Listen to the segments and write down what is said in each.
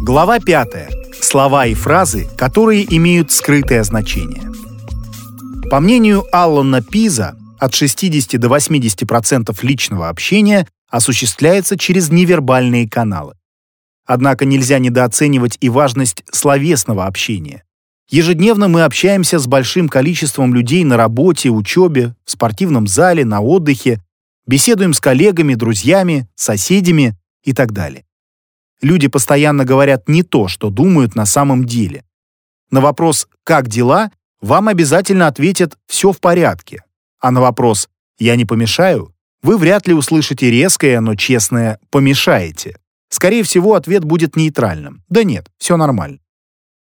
Глава 5. Слова и фразы, которые имеют скрытое значение. По мнению Аллана Пиза, от 60 до 80% личного общения осуществляется через невербальные каналы. Однако нельзя недооценивать и важность словесного общения. Ежедневно мы общаемся с большим количеством людей на работе, учебе, в спортивном зале, на отдыхе, беседуем с коллегами, друзьями, соседями и так далее. Люди постоянно говорят не то, что думают на самом деле. На вопрос «как дела?» вам обязательно ответят «все в порядке», а на вопрос «я не помешаю?» вы вряд ли услышите резкое, но честное «помешаете». Скорее всего, ответ будет нейтральным. Да нет, все нормально.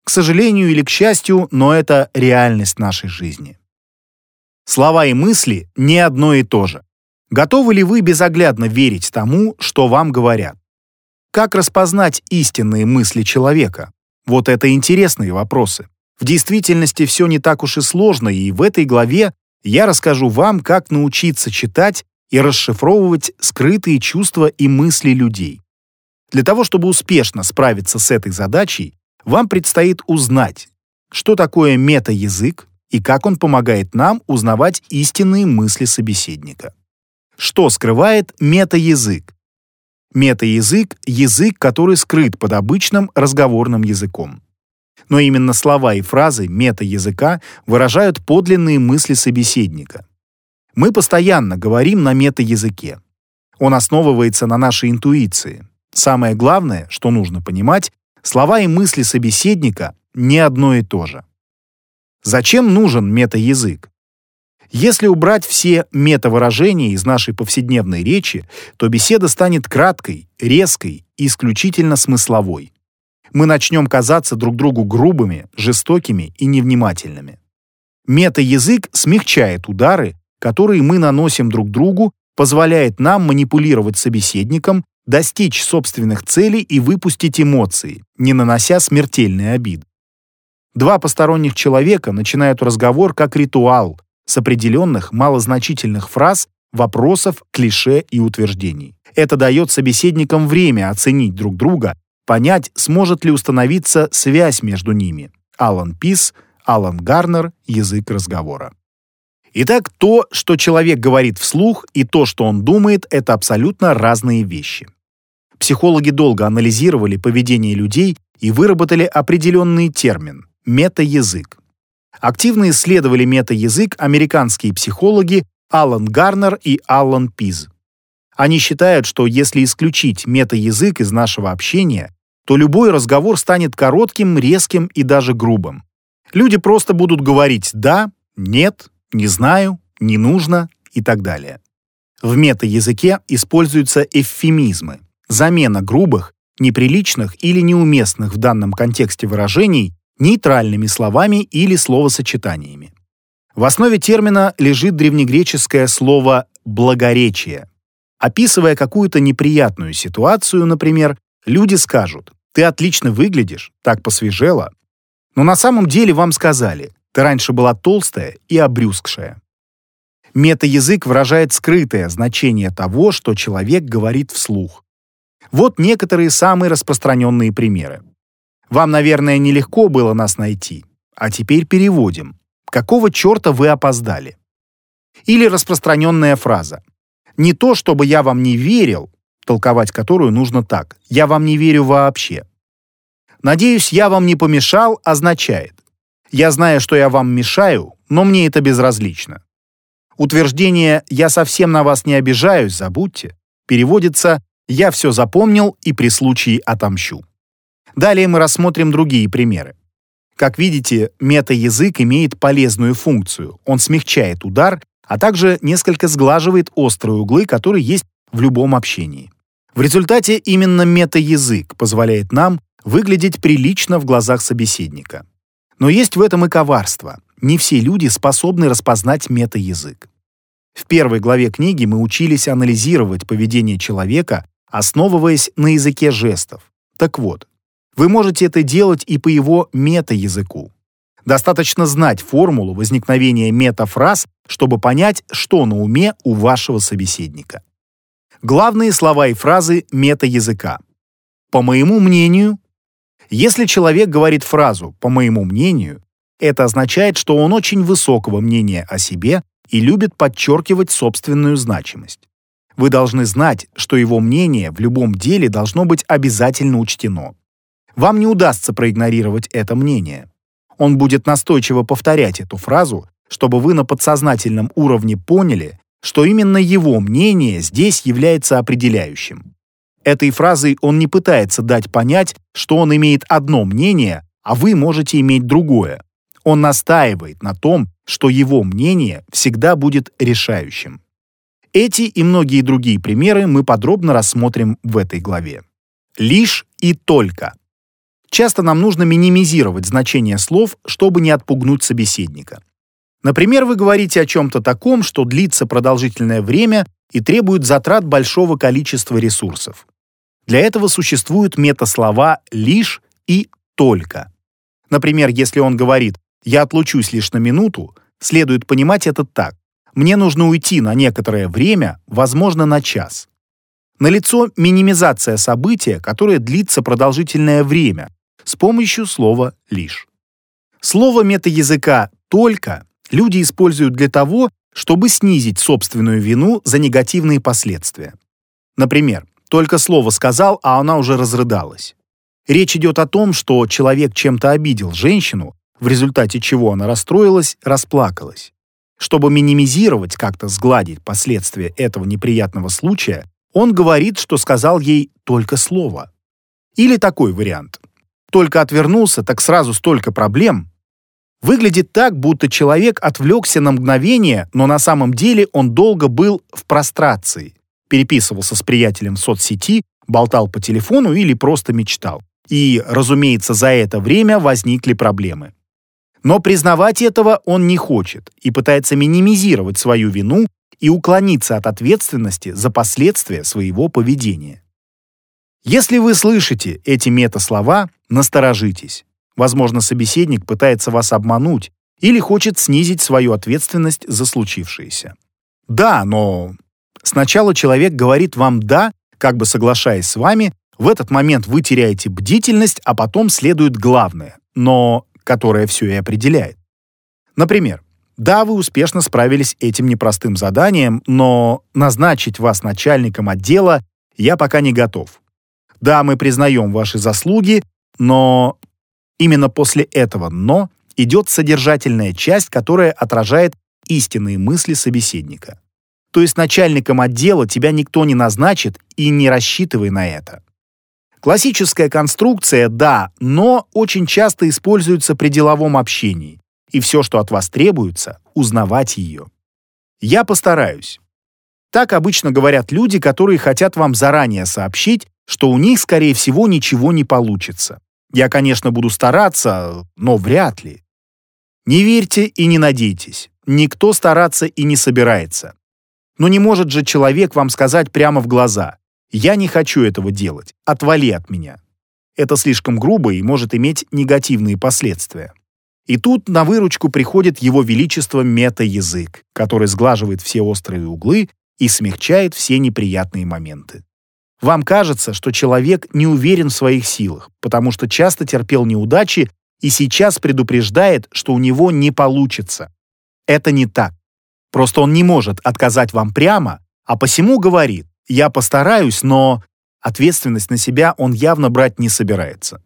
К сожалению или к счастью, но это реальность нашей жизни. Слова и мысли не одно и то же. Готовы ли вы безоглядно верить тому, что вам говорят? Как распознать истинные мысли человека? Вот это интересные вопросы. В действительности все не так уж и сложно, и в этой главе я расскажу вам, как научиться читать и расшифровывать скрытые чувства и мысли людей. Для того, чтобы успешно справиться с этой задачей, вам предстоит узнать, что такое мета-язык и как он помогает нам узнавать истинные мысли собеседника. Что скрывает мета-язык? Мета-язык — язык, который скрыт под обычным разговорным языком. Но именно слова и фразы мета-языка выражают подлинные мысли собеседника. Мы постоянно говорим на мета-языке. Он основывается на нашей интуиции. Самое главное, что нужно понимать, слова и мысли собеседника не одно и то же. Зачем нужен мета-язык? Если убрать все метавыражения из нашей повседневной речи, то беседа станет краткой, резкой и исключительно смысловой. Мы начнем казаться друг другу грубыми, жестокими и невнимательными. Мета-язык смягчает удары, которые мы наносим друг другу, позволяет нам манипулировать собеседником, достичь собственных целей и выпустить эмоции, не нанося смертельной обиды. Два посторонних человека начинают разговор как ритуал, с определенных малозначительных фраз, вопросов, клише и утверждений. Это дает собеседникам время оценить друг друга, понять, сможет ли установиться связь между ними. Алан Пис, Алан Гарнер, язык разговора. Итак, то, что человек говорит вслух, и то, что он думает, это абсолютно разные вещи. Психологи долго анализировали поведение людей и выработали определенный термин – метаязык. Активно исследовали метаязык американские психологи Алан Гарнер и Алан Пиз. Они считают, что если исключить метаязык из нашего общения, то любой разговор станет коротким, резким и даже грубым. Люди просто будут говорить «да», «нет», «не знаю», «не нужно» и так далее. В метаязыке используются эвфемизмы, замена грубых, неприличных или неуместных в данном контексте выражений нейтральными словами или словосочетаниями. В основе термина лежит древнегреческое слово «благоречие». Описывая какую-то неприятную ситуацию, например, люди скажут «ты отлично выглядишь, так посвежела». Но на самом деле вам сказали «ты раньше была толстая и обрюзгшая». Метаязык выражает скрытое значение того, что человек говорит вслух. Вот некоторые самые распространенные примеры. Вам, наверное, нелегко было нас найти. А теперь переводим. Какого черта вы опоздали? Или распространенная фраза. Не то, чтобы я вам не верил, толковать которую нужно так. Я вам не верю вообще. Надеюсь, я вам не помешал, означает. Я знаю, что я вам мешаю, но мне это безразлично. Утверждение «я совсем на вас не обижаюсь, забудьте» переводится «я все запомнил и при случае отомщу». Далее мы рассмотрим другие примеры. Как видите, мета-язык имеет полезную функцию. Он смягчает удар, а также несколько сглаживает острые углы, которые есть в любом общении. В результате именно мета-язык позволяет нам выглядеть прилично в глазах собеседника. Но есть в этом и коварство. Не все люди способны распознать мета-язык. В первой главе книги мы учились анализировать поведение человека, основываясь на языке жестов. Так вот, вы можете это делать и по его мета-языку. Достаточно знать формулу возникновения метафраз, чтобы понять, что на уме у вашего собеседника. Главные слова и фразы мета-языка. По моему мнению, Если человек говорит фразу «по моему мнению», это означает, что он очень высокого мнения о себе и любит подчеркивать собственную значимость. Вы должны знать, что его мнение в любом деле должно быть обязательно учтено. Вам не удастся проигнорировать это мнение. Он будет настойчиво повторять эту фразу, чтобы вы на подсознательном уровне поняли, что именно его мнение здесь является определяющим. Этой фразой он не пытается дать понять, что он имеет одно мнение, а вы можете иметь другое. Он настаивает на том, что его мнение всегда будет решающим. Эти и многие другие примеры мы подробно рассмотрим в этой главе. Лишь и только. Часто нам нужно минимизировать значение слов, чтобы не отпугнуть собеседника. Например, вы говорите о чем-то таком, что длится продолжительное время и требует затрат большого количества ресурсов. Для этого существуют метаслова «лишь» и «только». Например, если он говорит «я отлучусь лишь на минуту», следует понимать это так. Мне нужно уйти на некоторое время, возможно, на час. Налицо минимизация события, которое длится продолжительное время, с помощью слова «лишь». Слово метаязыка «только» люди используют для того, чтобы снизить собственную вину за негативные последствия. Например, только слово сказал, а она уже разрыдалась. Речь идет о том, что человек чем-то обидел женщину, в результате чего она расстроилась, расплакалась. Чтобы минимизировать, как-то сгладить последствия этого неприятного случая, он говорит, что сказал ей только слово. Или такой вариант. Только отвернулся, так сразу столько проблем. Выглядит так, будто человек отвлекся на мгновение, но на самом деле он долго был в прострации переписывался с приятелем в соцсети, болтал по телефону или просто мечтал. И, разумеется, за это время возникли проблемы. Но признавать этого он не хочет и пытается минимизировать свою вину и уклониться от ответственности за последствия своего поведения. Если вы слышите эти метаслова, насторожитесь. Возможно, собеседник пытается вас обмануть или хочет снизить свою ответственность за случившееся. Да, но Сначала человек говорит вам «да», как бы соглашаясь с вами, в этот момент вы теряете бдительность, а потом следует главное, но которое все и определяет. Например, да, вы успешно справились этим непростым заданием, но назначить вас начальником отдела я пока не готов. Да, мы признаем ваши заслуги, но именно после этого «но» идет содержательная часть, которая отражает истинные мысли собеседника. То есть начальником отдела тебя никто не назначит и не рассчитывай на это. Классическая конструкция «да», но очень часто используется при деловом общении, и все, что от вас требуется, узнавать ее. Я постараюсь. Так обычно говорят люди, которые хотят вам заранее сообщить, что у них, скорее всего, ничего не получится. Я, конечно, буду стараться, но вряд ли. Не верьте и не надейтесь. Никто стараться и не собирается. Но не может же человек вам сказать прямо в глаза «Я не хочу этого делать, отвали от меня». Это слишком грубо и может иметь негативные последствия. И тут на выручку приходит его величество мета-язык, который сглаживает все острые углы и смягчает все неприятные моменты. Вам кажется, что человек не уверен в своих силах, потому что часто терпел неудачи и сейчас предупреждает, что у него не получится. Это не так. Просто он не может отказать вам прямо, а посему говорит «я постараюсь, но...» Ответственность на себя он явно брать не собирается.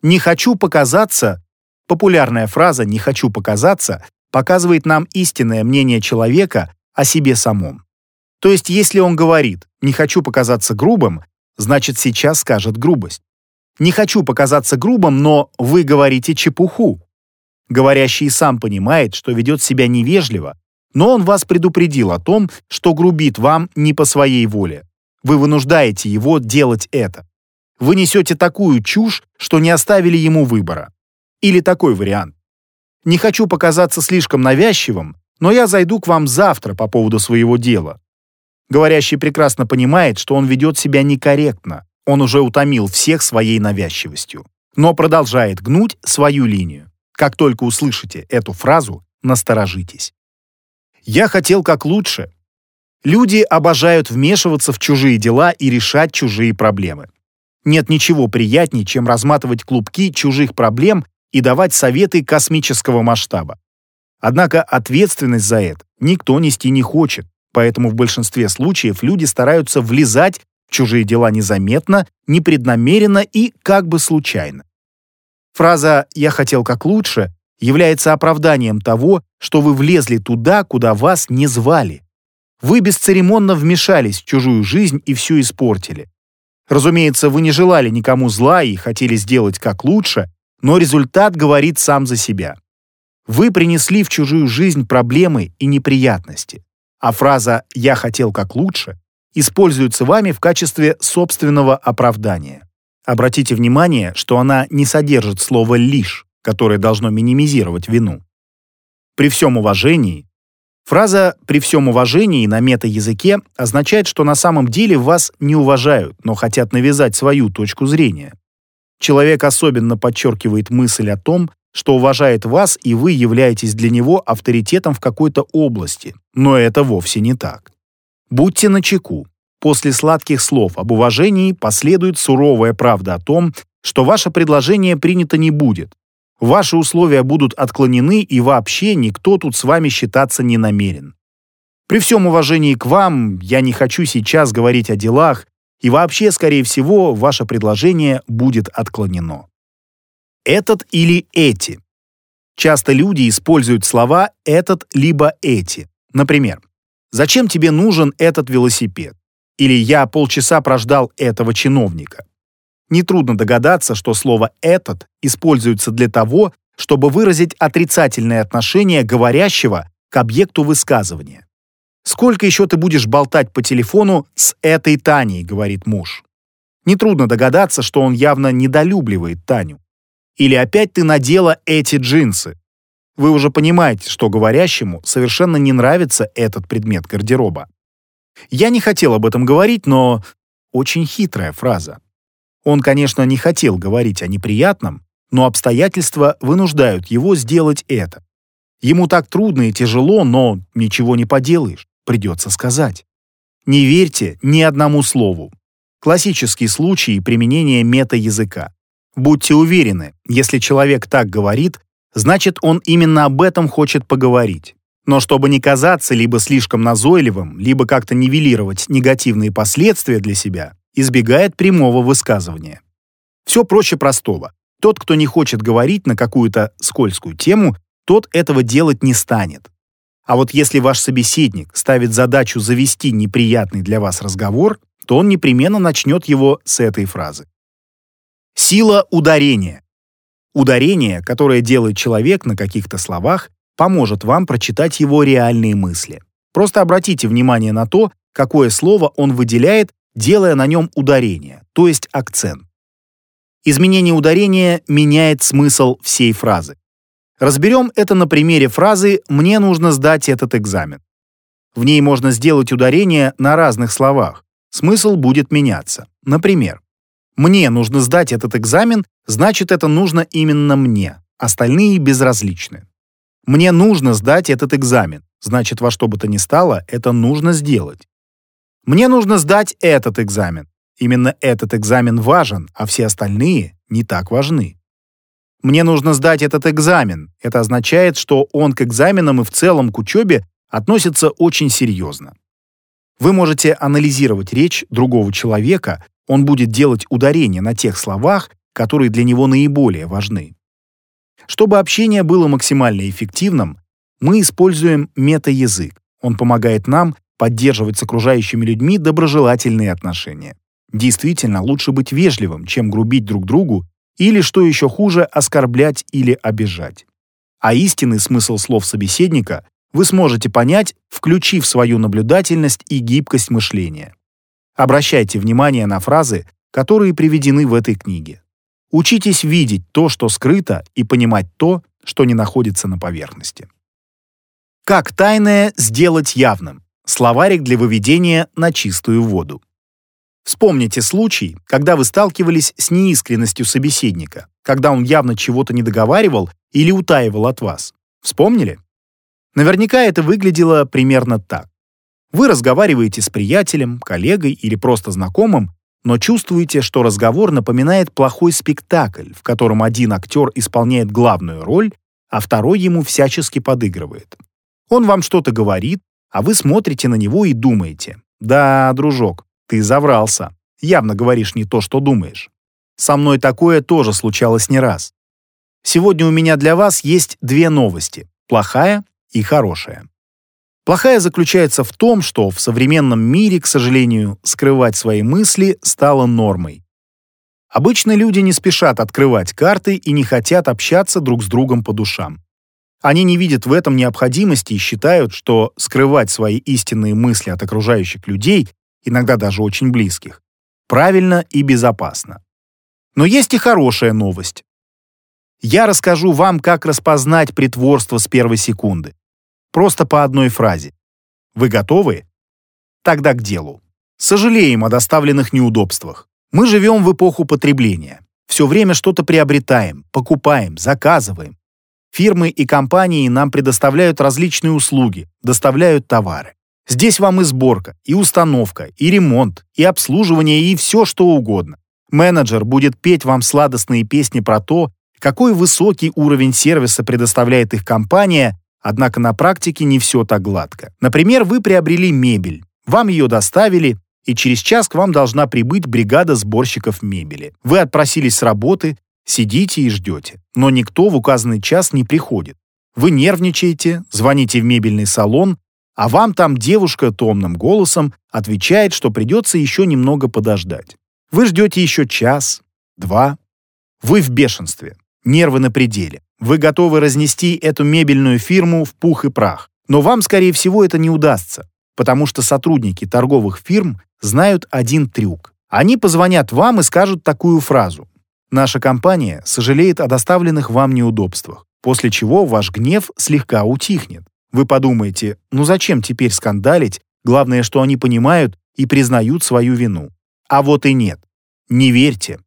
«Не хочу показаться» Популярная фраза «не хочу показаться» показывает нам истинное мнение человека о себе самом. То есть, если он говорит «не хочу показаться грубым», значит, сейчас скажет грубость. «Не хочу показаться грубым, но вы говорите чепуху». Говорящий сам понимает, что ведет себя невежливо, но он вас предупредил о том, что грубит вам не по своей воле. Вы вынуждаете его делать это. Вы несете такую чушь, что не оставили ему выбора. Или такой вариант. Не хочу показаться слишком навязчивым, но я зайду к вам завтра по поводу своего дела. Говорящий прекрасно понимает, что он ведет себя некорректно. Он уже утомил всех своей навязчивостью. Но продолжает гнуть свою линию. Как только услышите эту фразу, насторожитесь. Я хотел как лучше. Люди обожают вмешиваться в чужие дела и решать чужие проблемы. Нет ничего приятнее, чем разматывать клубки чужих проблем и давать советы космического масштаба. Однако ответственность за это никто нести не хочет, поэтому в большинстве случаев люди стараются влезать в чужие дела незаметно, непреднамеренно и как бы случайно. Фраза «я хотел как лучше» является оправданием того, что вы влезли туда, куда вас не звали. Вы бесцеремонно вмешались в чужую жизнь и все испортили. Разумеется, вы не желали никому зла и хотели сделать как лучше, но результат говорит сам за себя. Вы принесли в чужую жизнь проблемы и неприятности, а фраза «я хотел как лучше» используется вами в качестве собственного оправдания. Обратите внимание, что она не содержит слова «лишь», которое должно минимизировать вину. При всем уважении Фраза «при всем уважении» на мета-языке означает, что на самом деле вас не уважают, но хотят навязать свою точку зрения. Человек особенно подчеркивает мысль о том, что уважает вас, и вы являетесь для него авторитетом в какой-то области. Но это вовсе не так. Будьте начеку. После сладких слов об уважении последует суровая правда о том, что ваше предложение принято не будет. Ваши условия будут отклонены, и вообще никто тут с вами считаться не намерен. При всем уважении к вам, я не хочу сейчас говорить о делах, и вообще, скорее всего, ваше предложение будет отклонено. Этот или эти. Часто люди используют слова «этот» либо «эти». Например, «Зачем тебе нужен этот велосипед?» или «Я полчаса прождал этого чиновника». Нетрудно догадаться, что слово «этот» используется для того, чтобы выразить отрицательное отношение говорящего к объекту высказывания. «Сколько еще ты будешь болтать по телефону с этой Таней?» — говорит муж. Нетрудно догадаться, что он явно недолюбливает Таню. Или опять ты надела эти джинсы. Вы уже понимаете, что говорящему совершенно не нравится этот предмет гардероба. Я не хотел об этом говорить, но очень хитрая фраза. Он, конечно, не хотел говорить о неприятном, но обстоятельства вынуждают его сделать это. Ему так трудно и тяжело, но ничего не поделаешь, придется сказать. Не верьте ни одному слову. Классический случай применения мета-языка. Будьте уверены, если человек так говорит, значит он именно об этом хочет поговорить. Но чтобы не казаться либо слишком назойливым, либо как-то нивелировать негативные последствия для себя, избегает прямого высказывания. Все проще простого. Тот, кто не хочет говорить на какую-то скользкую тему, тот этого делать не станет. А вот если ваш собеседник ставит задачу завести неприятный для вас разговор, то он непременно начнет его с этой фразы. Сила ударения. Ударение, которое делает человек на каких-то словах, поможет вам прочитать его реальные мысли. Просто обратите внимание на то, какое слово он выделяет, делая на нем ударение, то есть акцент. Изменение ударения меняет смысл всей фразы. Разберем это на примере фразы «мне нужно сдать этот экзамен». В ней можно сделать ударение на разных словах. Смысл будет меняться. Например, мне нужно сдать этот экзамен, значит, это нужно именно мне. Остальные безразличны. Мне нужно сдать этот экзамен, значит, во что бы то ни стало, это нужно сделать. Мне нужно сдать этот экзамен. Именно этот экзамен важен, а все остальные не так важны. Мне нужно сдать этот экзамен. Это означает, что он к экзаменам и в целом к учебе относится очень серьезно. Вы можете анализировать речь другого человека он будет делать ударение на тех словах, которые для него наиболее важны. Чтобы общение было максимально эффективным, мы используем мета-язык. Он помогает нам поддерживать с окружающими людьми доброжелательные отношения. Действительно, лучше быть вежливым, чем грубить друг другу или, что еще хуже, оскорблять или обижать. А истинный смысл слов собеседника вы сможете понять, включив свою наблюдательность и гибкость мышления. Обращайте внимание на фразы, которые приведены в этой книге. Учитесь видеть то, что скрыто, и понимать то, что не находится на поверхности. Как тайное сделать явным? Словарик для выведения на чистую воду. Вспомните случай, когда вы сталкивались с неискренностью собеседника, когда он явно чего-то не договаривал или утаивал от вас. Вспомнили? Наверняка это выглядело примерно так. Вы разговариваете с приятелем, коллегой или просто знакомым, но чувствуете, что разговор напоминает плохой спектакль, в котором один актер исполняет главную роль, а второй ему всячески подыгрывает. Он вам что-то говорит, а вы смотрите на него и думаете. «Да, дружок, ты заврался. Явно говоришь не то, что думаешь». Со мной такое тоже случалось не раз. Сегодня у меня для вас есть две новости – плохая и хорошая. Плохая заключается в том, что в современном мире, к сожалению, скрывать свои мысли стало нормой. Обычно люди не спешат открывать карты и не хотят общаться друг с другом по душам. Они не видят в этом необходимости и считают, что скрывать свои истинные мысли от окружающих людей, иногда даже очень близких, правильно и безопасно. Но есть и хорошая новость. Я расскажу вам, как распознать притворство с первой секунды. Просто по одной фразе. Вы готовы? Тогда к делу. Сожалеем о доставленных неудобствах. Мы живем в эпоху потребления. Все время что-то приобретаем, покупаем, заказываем. Фирмы и компании нам предоставляют различные услуги, доставляют товары. Здесь вам и сборка, и установка, и ремонт, и обслуживание, и все что угодно. Менеджер будет петь вам сладостные песни про то, какой высокий уровень сервиса предоставляет их компания, Однако на практике не все так гладко. Например, вы приобрели мебель, вам ее доставили, и через час к вам должна прибыть бригада сборщиков мебели. Вы отпросились с работы, сидите и ждете, но никто в указанный час не приходит. Вы нервничаете, звоните в мебельный салон, а вам там девушка томным голосом отвечает, что придется еще немного подождать. Вы ждете еще час, два. Вы в бешенстве, нервы на пределе. Вы готовы разнести эту мебельную фирму в пух и прах. Но вам, скорее всего, это не удастся, потому что сотрудники торговых фирм знают один трюк. Они позвонят вам и скажут такую фразу. «Наша компания сожалеет о доставленных вам неудобствах», после чего ваш гнев слегка утихнет. Вы подумаете, ну зачем теперь скандалить, главное, что они понимают и признают свою вину. А вот и нет. Не верьте.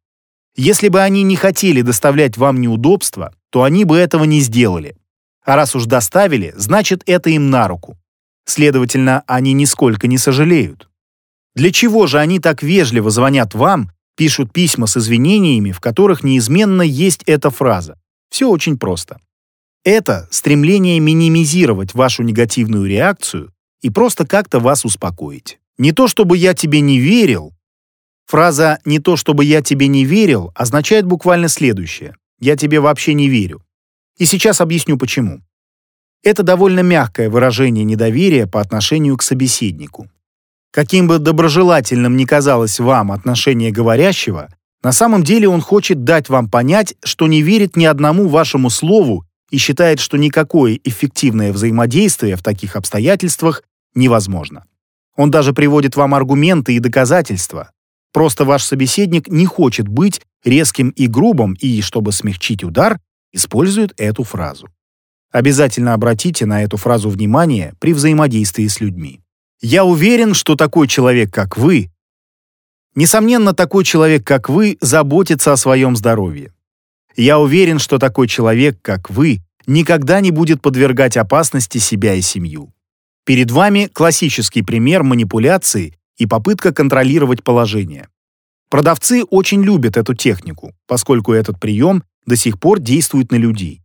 Если бы они не хотели доставлять вам неудобства, то они бы этого не сделали. А раз уж доставили, значит, это им на руку. Следовательно, они нисколько не сожалеют. Для чего же они так вежливо звонят вам, пишут письма с извинениями, в которых неизменно есть эта фраза? Все очень просто. Это стремление минимизировать вашу негативную реакцию и просто как-то вас успокоить. Не то чтобы я тебе не верил. Фраза «не то чтобы я тебе не верил» означает буквально следующее. Я тебе вообще не верю. И сейчас объясню почему. Это довольно мягкое выражение недоверия по отношению к собеседнику. Каким бы доброжелательным ни казалось вам отношение говорящего, на самом деле он хочет дать вам понять, что не верит ни одному вашему слову и считает, что никакое эффективное взаимодействие в таких обстоятельствах невозможно. Он даже приводит вам аргументы и доказательства. Просто ваш собеседник не хочет быть резким и грубым и, чтобы смягчить удар, использует эту фразу. Обязательно обратите на эту фразу внимание при взаимодействии с людьми. Я уверен, что такой человек, как вы, Несомненно, такой человек, как вы, заботится о своем здоровье. Я уверен, что такой человек, как вы, никогда не будет подвергать опасности себя и семью. Перед вами классический пример манипуляции и попытка контролировать положение. Продавцы очень любят эту технику, поскольку этот прием до сих пор действует на людей.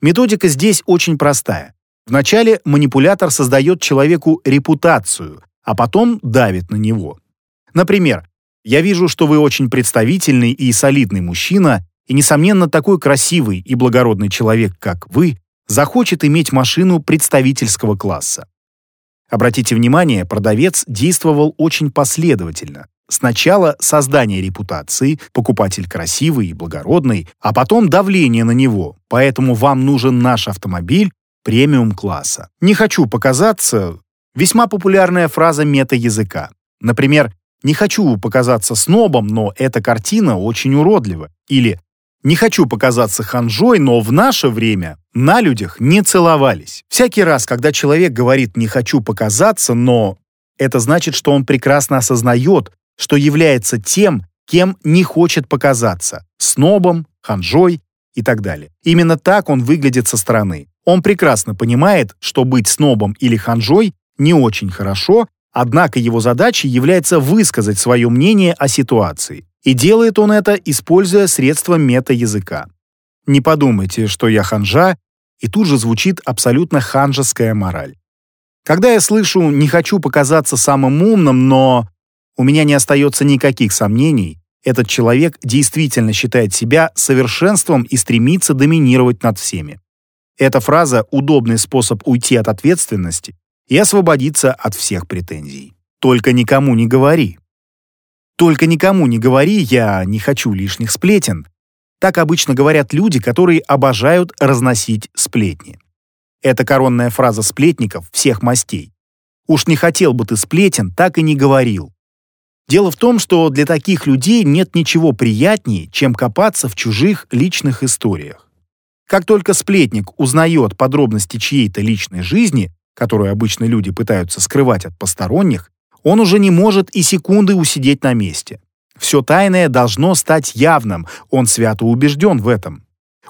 Методика здесь очень простая. Вначале манипулятор создает человеку репутацию, а потом давит на него. Например, «Я вижу, что вы очень представительный и солидный мужчина, и, несомненно, такой красивый и благородный человек, как вы, захочет иметь машину представительского класса. Обратите внимание, продавец действовал очень последовательно. Сначала создание репутации, покупатель красивый и благородный, а потом давление на него, поэтому вам нужен наш автомобиль премиум-класса. Не хочу показаться весьма популярная фраза мета-языка. Например, «Не хочу показаться снобом, но эта картина очень уродлива». Или «Не хочу показаться ханжой, но в наше время на людях не целовались». Всякий раз, когда человек говорит «не хочу показаться, но…», это значит, что он прекрасно осознает, что является тем, кем не хочет показаться – снобом, ханжой и так далее. Именно так он выглядит со стороны. Он прекрасно понимает, что быть снобом или ханжой не очень хорошо, Однако его задачей является высказать свое мнение о ситуации, и делает он это, используя средства мета-языка. Не подумайте, что я ханжа, и тут же звучит абсолютно ханжеская мораль. Когда я слышу «не хочу показаться самым умным, но…», у меня не остается никаких сомнений, этот человек действительно считает себя совершенством и стремится доминировать над всеми. Эта фраза – удобный способ уйти от ответственности и освободиться от всех претензий. Только никому не говори. Только никому не говори, я не хочу лишних сплетен. Так обычно говорят люди, которые обожают разносить сплетни. Это коронная фраза сплетников всех мастей. Уж не хотел бы ты сплетен, так и не говорил. Дело в том, что для таких людей нет ничего приятнее, чем копаться в чужих личных историях. Как только сплетник узнает подробности чьей-то личной жизни, которую обычно люди пытаются скрывать от посторонних, он уже не может и секунды усидеть на месте. Все тайное должно стать явным, он свято убежден в этом.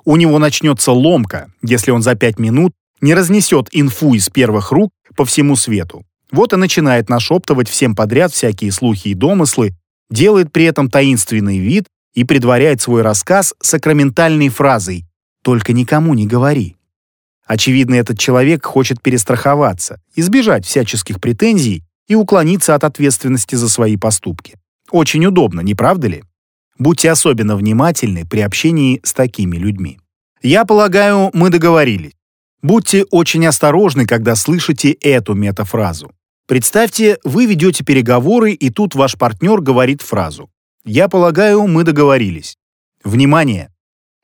У него начнется ломка, если он за пять минут не разнесет инфу из первых рук по всему свету. Вот и начинает нашептывать всем подряд всякие слухи и домыслы, делает при этом таинственный вид и предваряет свой рассказ сакраментальной фразой «Только никому не говори». Очевидно, этот человек хочет перестраховаться, избежать всяческих претензий и уклониться от ответственности за свои поступки. Очень удобно, не правда ли? Будьте особенно внимательны при общении с такими людьми. Я полагаю, мы договорились. Будьте очень осторожны, когда слышите эту метафразу. Представьте, вы ведете переговоры, и тут ваш партнер говорит фразу. «Я полагаю, мы договорились». Внимание!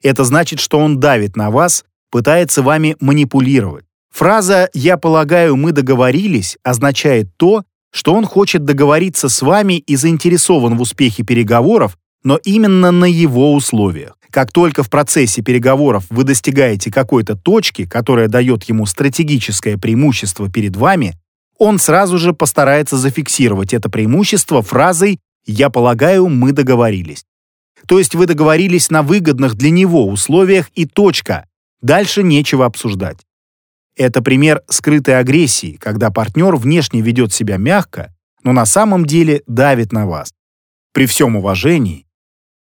Это значит, что он давит на вас, пытается вами манипулировать. Фраза «я полагаю, мы договорились» означает то, что он хочет договориться с вами и заинтересован в успехе переговоров, но именно на его условиях. Как только в процессе переговоров вы достигаете какой-то точки, которая дает ему стратегическое преимущество перед вами, он сразу же постарается зафиксировать это преимущество фразой «Я полагаю, мы договорились». То есть вы договорились на выгодных для него условиях и точка. Дальше нечего обсуждать. Это пример скрытой агрессии, когда партнер внешне ведет себя мягко, но на самом деле давит на вас. При всем уважении.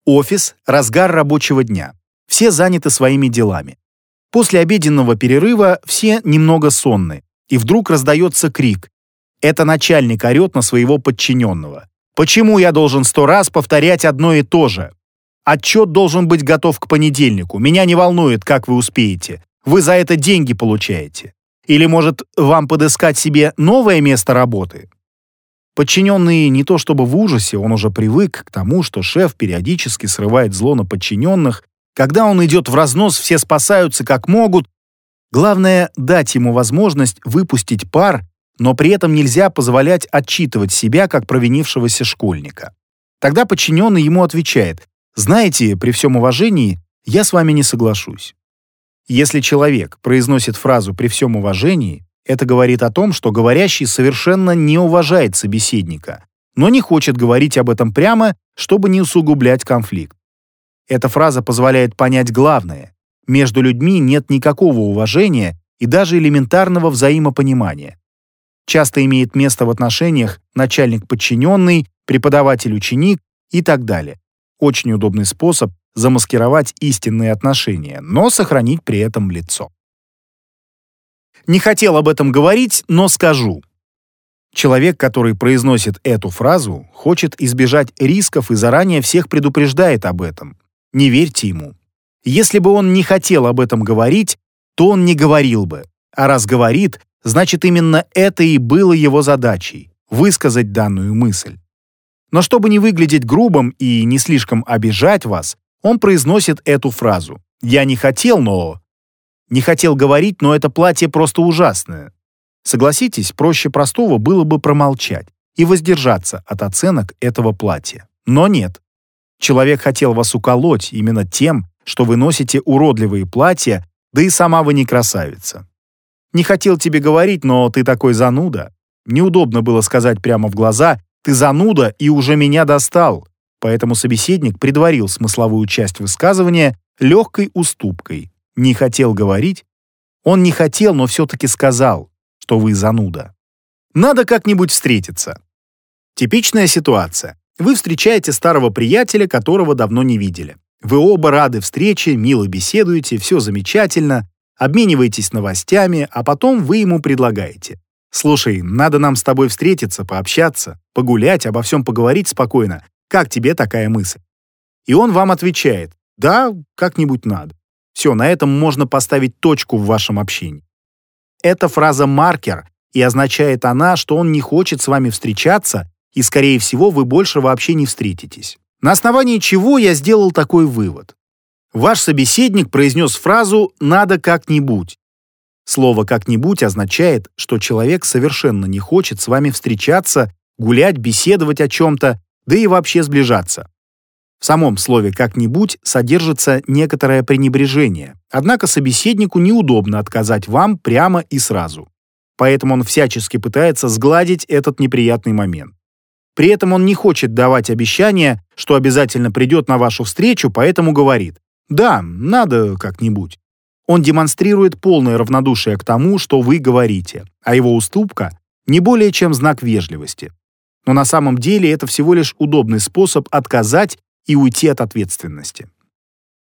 Офис, разгар рабочего дня. Все заняты своими делами. После обеденного перерыва все немного сонны и вдруг раздается крик. Это начальник орет на своего подчиненного. Почему я должен сто раз повторять одно и то же? Отчет должен быть готов к понедельнику. Меня не волнует, как вы успеете. Вы за это деньги получаете. Или, может, вам подыскать себе новое место работы? Подчиненный не то чтобы в ужасе, он уже привык к тому, что шеф периодически срывает зло на подчиненных. Когда он идет в разнос, все спасаются как могут, Главное — дать ему возможность выпустить пар, но при этом нельзя позволять отчитывать себя как провинившегося школьника. Тогда подчиненный ему отвечает, «Знаете, при всем уважении, я с вами не соглашусь». Если человек произносит фразу «при всем уважении», это говорит о том, что говорящий совершенно не уважает собеседника, но не хочет говорить об этом прямо, чтобы не усугублять конфликт. Эта фраза позволяет понять главное. Между людьми нет никакого уважения и даже элементарного взаимопонимания. Часто имеет место в отношениях начальник-подчиненный, преподаватель-ученик и так далее. Очень удобный способ замаскировать истинные отношения, но сохранить при этом лицо. Не хотел об этом говорить, но скажу. Человек, который произносит эту фразу, хочет избежать рисков и заранее всех предупреждает об этом. Не верьте ему. Если бы он не хотел об этом говорить, то он не говорил бы. А раз говорит, значит именно это и было его задачей — высказать данную мысль. Но чтобы не выглядеть грубым и не слишком обижать вас, он произносит эту фразу. «Я не хотел, но...» Не хотел говорить, но это платье просто ужасное. Согласитесь, проще простого было бы промолчать и воздержаться от оценок этого платья. Но нет. Человек хотел вас уколоть именно тем, что вы носите уродливые платья, да и сама вы не красавица. Не хотел тебе говорить, но ты такой зануда. Неудобно было сказать прямо в глаза «ты зануда и уже меня достал», поэтому собеседник предварил смысловую часть высказывания легкой уступкой. Не хотел говорить? Он не хотел, но все-таки сказал, что вы зануда. Надо как-нибудь встретиться. Типичная ситуация. Вы встречаете старого приятеля, которого давно не видели. Вы оба рады встрече, мило беседуете, все замечательно, обмениваетесь новостями, а потом вы ему предлагаете. «Слушай, надо нам с тобой встретиться, пообщаться, погулять, обо всем поговорить спокойно. Как тебе такая мысль?» И он вам отвечает «Да, как-нибудь надо». Все, на этом можно поставить точку в вашем общении. Эта фраза «маркер», и означает она, что он не хочет с вами встречаться, и, скорее всего, вы больше вообще не встретитесь. На основании чего я сделал такой вывод? Ваш собеседник произнес фразу «надо как-нибудь». Слово «как-нибудь» означает, что человек совершенно не хочет с вами встречаться, гулять, беседовать о чем-то, да и вообще сближаться. В самом слове «как-нибудь» содержится некоторое пренебрежение, однако собеседнику неудобно отказать вам прямо и сразу. Поэтому он всячески пытается сгладить этот неприятный момент. При этом он не хочет давать обещания, что обязательно придет на вашу встречу, поэтому говорит «да, надо как-нибудь». Он демонстрирует полное равнодушие к тому, что вы говорите, а его уступка — не более чем знак вежливости. Но на самом деле это всего лишь удобный способ отказать и уйти от ответственности.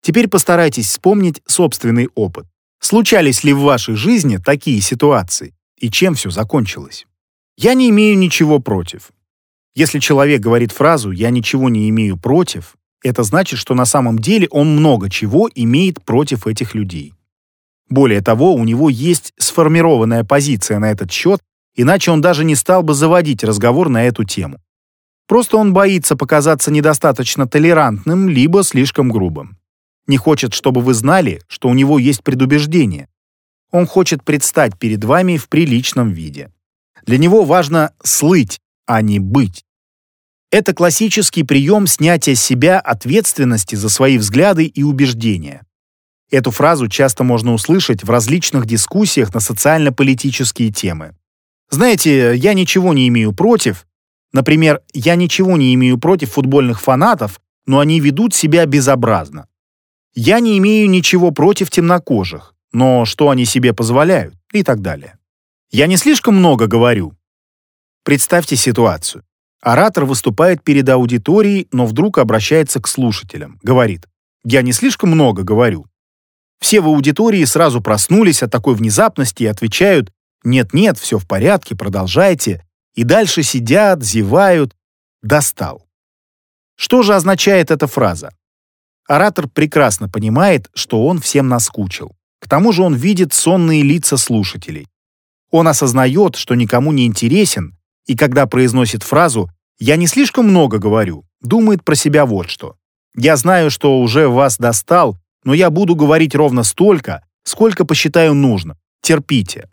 Теперь постарайтесь вспомнить собственный опыт. Случались ли в вашей жизни такие ситуации? И чем все закончилось? Я не имею ничего против. Если человек говорит фразу «я ничего не имею против», это значит, что на самом деле он много чего имеет против этих людей. Более того, у него есть сформированная позиция на этот счет, иначе он даже не стал бы заводить разговор на эту тему. Просто он боится показаться недостаточно толерантным, либо слишком грубым. Не хочет, чтобы вы знали, что у него есть предубеждение. Он хочет предстать перед вами в приличном виде. Для него важно слыть, а не быть. Это классический прием снятия с себя ответственности за свои взгляды и убеждения. Эту фразу часто можно услышать в различных дискуссиях на социально-политические темы. Знаете, я ничего не имею против, Например, я ничего не имею против футбольных фанатов, но они ведут себя безобразно. Я не имею ничего против темнокожих, но что они себе позволяют и так далее. Я не слишком много говорю. Представьте ситуацию. Оратор выступает перед аудиторией, но вдруг обращается к слушателям. Говорит, я не слишком много говорю. Все в аудитории сразу проснулись от такой внезапности и отвечают, нет-нет, все в порядке, продолжайте, и дальше сидят, зевают. Достал. Что же означает эта фраза? Оратор прекрасно понимает, что он всем наскучил. К тому же он видит сонные лица слушателей. Он осознает, что никому не интересен, и когда произносит фразу «я не слишком много говорю», думает про себя вот что. «Я знаю, что уже вас достал, но я буду говорить ровно столько, сколько посчитаю нужно. Терпите».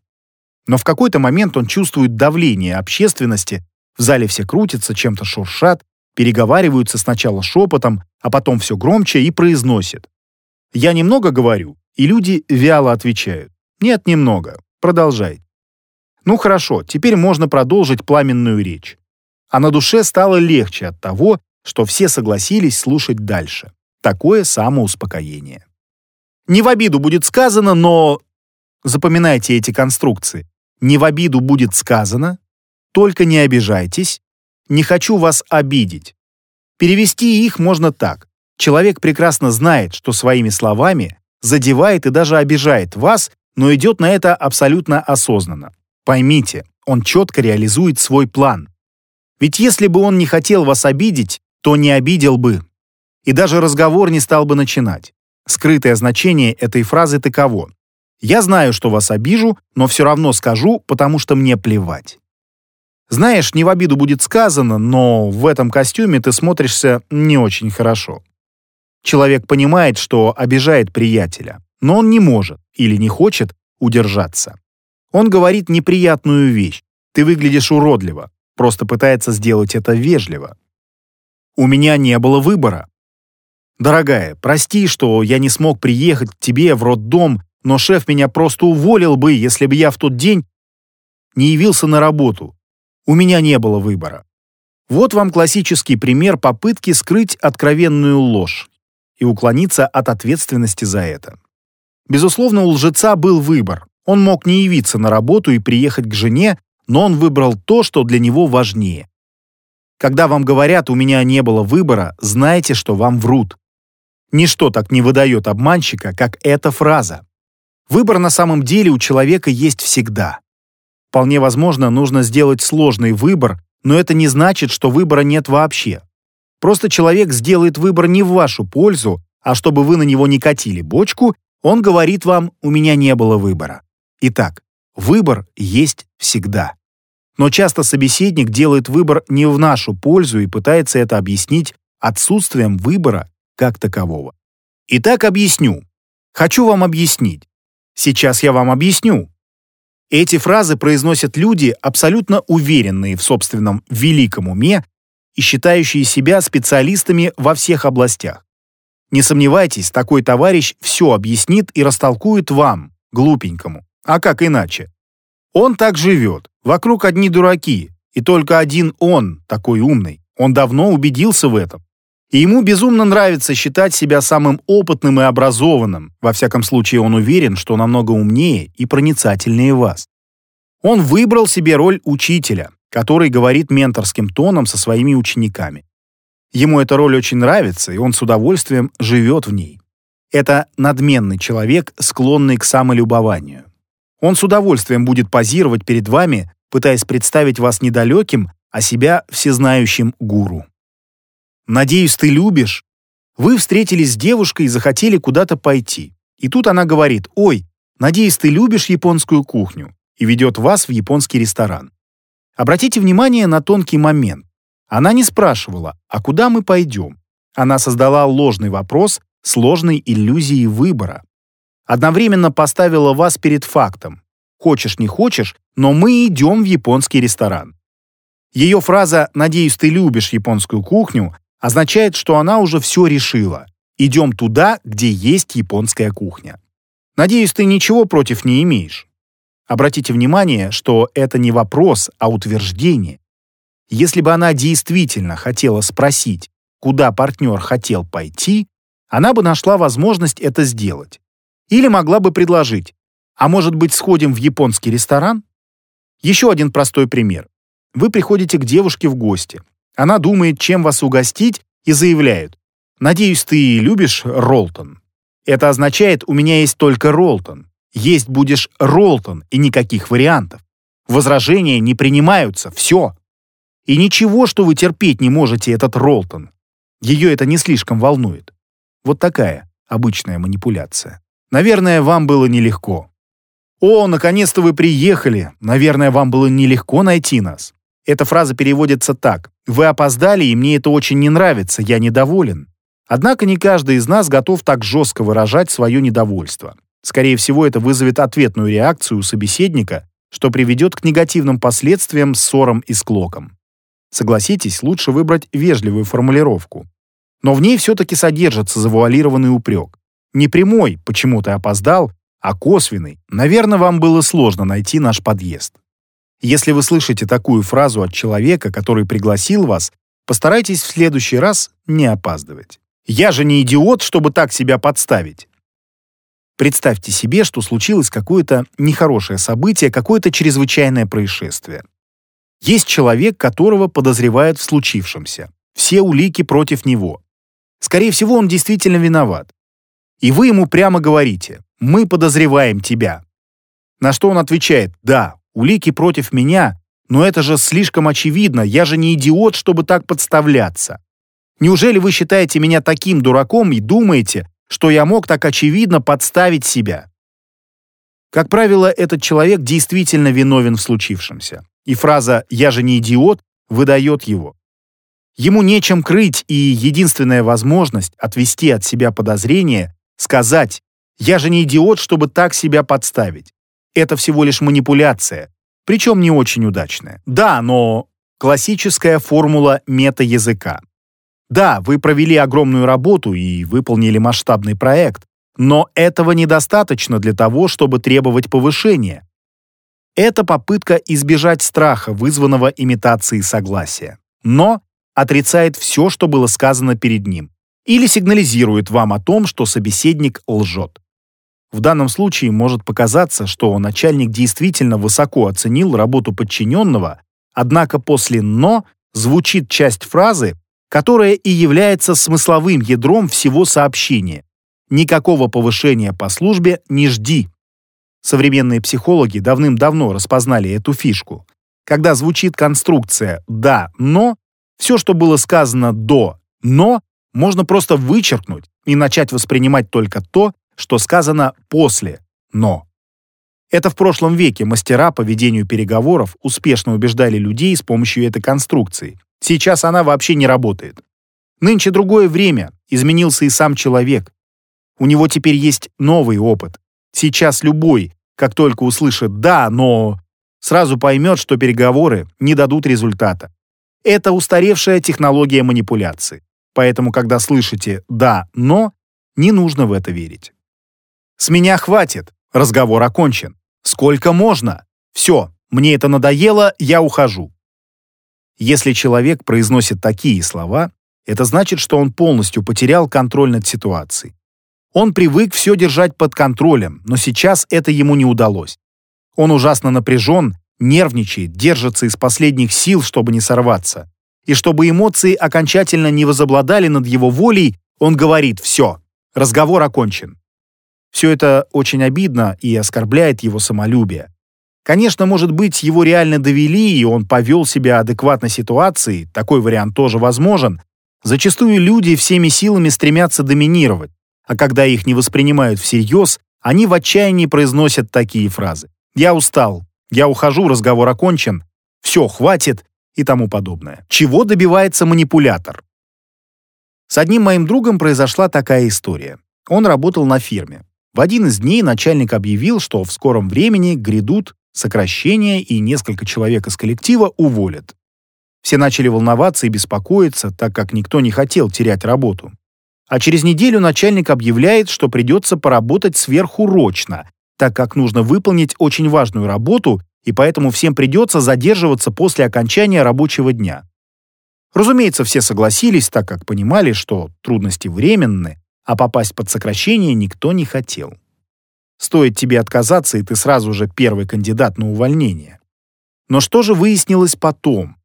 Но в какой-то момент он чувствует давление общественности, в зале все крутятся, чем-то шуршат, переговариваются сначала шепотом, а потом все громче и произносит. Я немного говорю, и люди вяло отвечают. Нет, немного. Продолжай. Ну хорошо, теперь можно продолжить пламенную речь. А на душе стало легче от того, что все согласились слушать дальше. Такое самоуспокоение. Не в обиду будет сказано, но... Запоминайте эти конструкции не в обиду будет сказано, только не обижайтесь, не хочу вас обидеть. Перевести их можно так. Человек прекрасно знает, что своими словами задевает и даже обижает вас, но идет на это абсолютно осознанно. Поймите, он четко реализует свой план. Ведь если бы он не хотел вас обидеть, то не обидел бы. И даже разговор не стал бы начинать. Скрытое значение этой фразы таково. Я знаю, что вас обижу, но все равно скажу, потому что мне плевать. Знаешь, не в обиду будет сказано, но в этом костюме ты смотришься не очень хорошо. Человек понимает, что обижает приятеля, но он не может или не хочет удержаться. Он говорит неприятную вещь. Ты выглядишь уродливо. Просто пытается сделать это вежливо. У меня не было выбора. Дорогая, прости, что я не смог приехать к тебе в роддом но шеф меня просто уволил бы, если бы я в тот день не явился на работу. У меня не было выбора. Вот вам классический пример попытки скрыть откровенную ложь и уклониться от ответственности за это. Безусловно, у лжеца был выбор. Он мог не явиться на работу и приехать к жене, но он выбрал то, что для него важнее. Когда вам говорят «у меня не было выбора», знайте, что вам врут. Ничто так не выдает обманщика, как эта фраза. Выбор на самом деле у человека есть всегда. Вполне возможно, нужно сделать сложный выбор, но это не значит, что выбора нет вообще. Просто человек сделает выбор не в вашу пользу, а чтобы вы на него не катили бочку, он говорит вам «у меня не было выбора». Итак, выбор есть всегда. Но часто собеседник делает выбор не в нашу пользу и пытается это объяснить отсутствием выбора как такового. Итак, объясню. Хочу вам объяснить. Сейчас я вам объясню. Эти фразы произносят люди, абсолютно уверенные в собственном великом уме и считающие себя специалистами во всех областях. Не сомневайтесь, такой товарищ все объяснит и растолкует вам, глупенькому. А как иначе? Он так живет. Вокруг одни дураки. И только один он, такой умный. Он давно убедился в этом. И ему безумно нравится считать себя самым опытным и образованным. Во всяком случае, он уверен, что намного умнее и проницательнее вас. Он выбрал себе роль учителя, который говорит менторским тоном со своими учениками. Ему эта роль очень нравится, и он с удовольствием живет в ней. Это надменный человек, склонный к самолюбованию. Он с удовольствием будет позировать перед вами, пытаясь представить вас недалеким, а себя всезнающим гуру. «Надеюсь, ты любишь?» Вы встретились с девушкой и захотели куда-то пойти. И тут она говорит, «Ой, надеюсь, ты любишь японскую кухню» и ведет вас в японский ресторан. Обратите внимание на тонкий момент. Она не спрашивала, а куда мы пойдем? Она создала ложный вопрос сложной иллюзией выбора. Одновременно поставила вас перед фактом. Хочешь, не хочешь, но мы идем в японский ресторан. Ее фраза «надеюсь, ты любишь японскую кухню» означает, что она уже все решила. Идем туда, где есть японская кухня. Надеюсь, ты ничего против не имеешь. Обратите внимание, что это не вопрос, а утверждение. Если бы она действительно хотела спросить, куда партнер хотел пойти, она бы нашла возможность это сделать. Или могла бы предложить, а может быть сходим в японский ресторан? Еще один простой пример. Вы приходите к девушке в гости. Она думает, чем вас угостить, и заявляет, «Надеюсь, ты любишь Ролтон». Это означает, у меня есть только Ролтон. Есть будешь Ролтон и никаких вариантов. Возражения не принимаются, все. И ничего, что вы терпеть не можете этот Ролтон. Ее это не слишком волнует. Вот такая обычная манипуляция. Наверное, вам было нелегко. «О, наконец-то вы приехали! Наверное, вам было нелегко найти нас». Эта фраза переводится так. «Вы опоздали, и мне это очень не нравится, я недоволен». Однако не каждый из нас готов так жестко выражать свое недовольство. Скорее всего, это вызовет ответную реакцию у собеседника, что приведет к негативным последствиям, ссорам и склокам. Согласитесь, лучше выбрать вежливую формулировку. Но в ней все-таки содержится завуалированный упрек. Не прямой «почему ты опоздал», а косвенный «наверное, вам было сложно найти наш подъезд». Если вы слышите такую фразу от человека, который пригласил вас, постарайтесь в следующий раз не опаздывать. «Я же не идиот, чтобы так себя подставить». Представьте себе, что случилось какое-то нехорошее событие, какое-то чрезвычайное происшествие. Есть человек, которого подозревают в случившемся. Все улики против него. Скорее всего, он действительно виноват. И вы ему прямо говорите «Мы подозреваем тебя». На что он отвечает «Да, улики против меня, но это же слишком очевидно, я же не идиот, чтобы так подставляться». Неужели вы считаете меня таким дураком и думаете, что я мог так очевидно подставить себя. Как правило, этот человек действительно виновен в случившемся, и фраза «я же не идиот» выдает его. Ему нечем крыть, и единственная возможность отвести от себя подозрение — сказать «я же не идиот, чтобы так себя подставить». Это всего лишь манипуляция, причем не очень удачная. Да, но классическая формула мета-языка. Да, вы провели огромную работу и выполнили масштабный проект, но этого недостаточно для того, чтобы требовать повышения. Это попытка избежать страха, вызванного имитацией согласия. Но отрицает все, что было сказано перед ним, или сигнализирует вам о том, что собеседник лжет. В данном случае может показаться, что начальник действительно высоко оценил работу подчиненного, однако после «но» звучит часть фразы, которая и является смысловым ядром всего сообщения. Никакого повышения по службе не жди. Современные психологи давным-давно распознали эту фишку. Когда звучит конструкция «да, но», все, что было сказано до «но», можно просто вычеркнуть и начать воспринимать только то, что сказано после «но». Это в прошлом веке мастера по ведению переговоров успешно убеждали людей с помощью этой конструкции. Сейчас она вообще не работает. Нынче другое время, изменился и сам человек. У него теперь есть новый опыт. Сейчас любой, как только услышит «да, но…», сразу поймет, что переговоры не дадут результата. Это устаревшая технология манипуляции. Поэтому, когда слышите «да, но», не нужно в это верить. «С меня хватит», разговор окончен. «Сколько можно?» «Все, мне это надоело, я ухожу». Если человек произносит такие слова, это значит, что он полностью потерял контроль над ситуацией. Он привык все держать под контролем, но сейчас это ему не удалось. Он ужасно напряжен, нервничает, держится из последних сил, чтобы не сорваться. И чтобы эмоции окончательно не возобладали над его волей, он говорит «все, разговор окончен». Все это очень обидно и оскорбляет его самолюбие. Конечно, может быть, его реально довели, и он повел себя адекватно ситуации, такой вариант тоже возможен. Зачастую люди всеми силами стремятся доминировать, а когда их не воспринимают всерьез, они в отчаянии произносят такие фразы. «Я устал», «Я ухожу, разговор окончен», «Все, хватит» и тому подобное. Чего добивается манипулятор? С одним моим другом произошла такая история. Он работал на фирме. В один из дней начальник объявил, что в скором времени грядут сокращения и несколько человек из коллектива уволят. Все начали волноваться и беспокоиться, так как никто не хотел терять работу. А через неделю начальник объявляет, что придется поработать сверхурочно, так как нужно выполнить очень важную работу, и поэтому всем придется задерживаться после окончания рабочего дня. Разумеется, все согласились, так как понимали, что трудности временны, а попасть под сокращение никто не хотел. Стоит тебе отказаться, и ты сразу же первый кандидат на увольнение. Но что же выяснилось потом?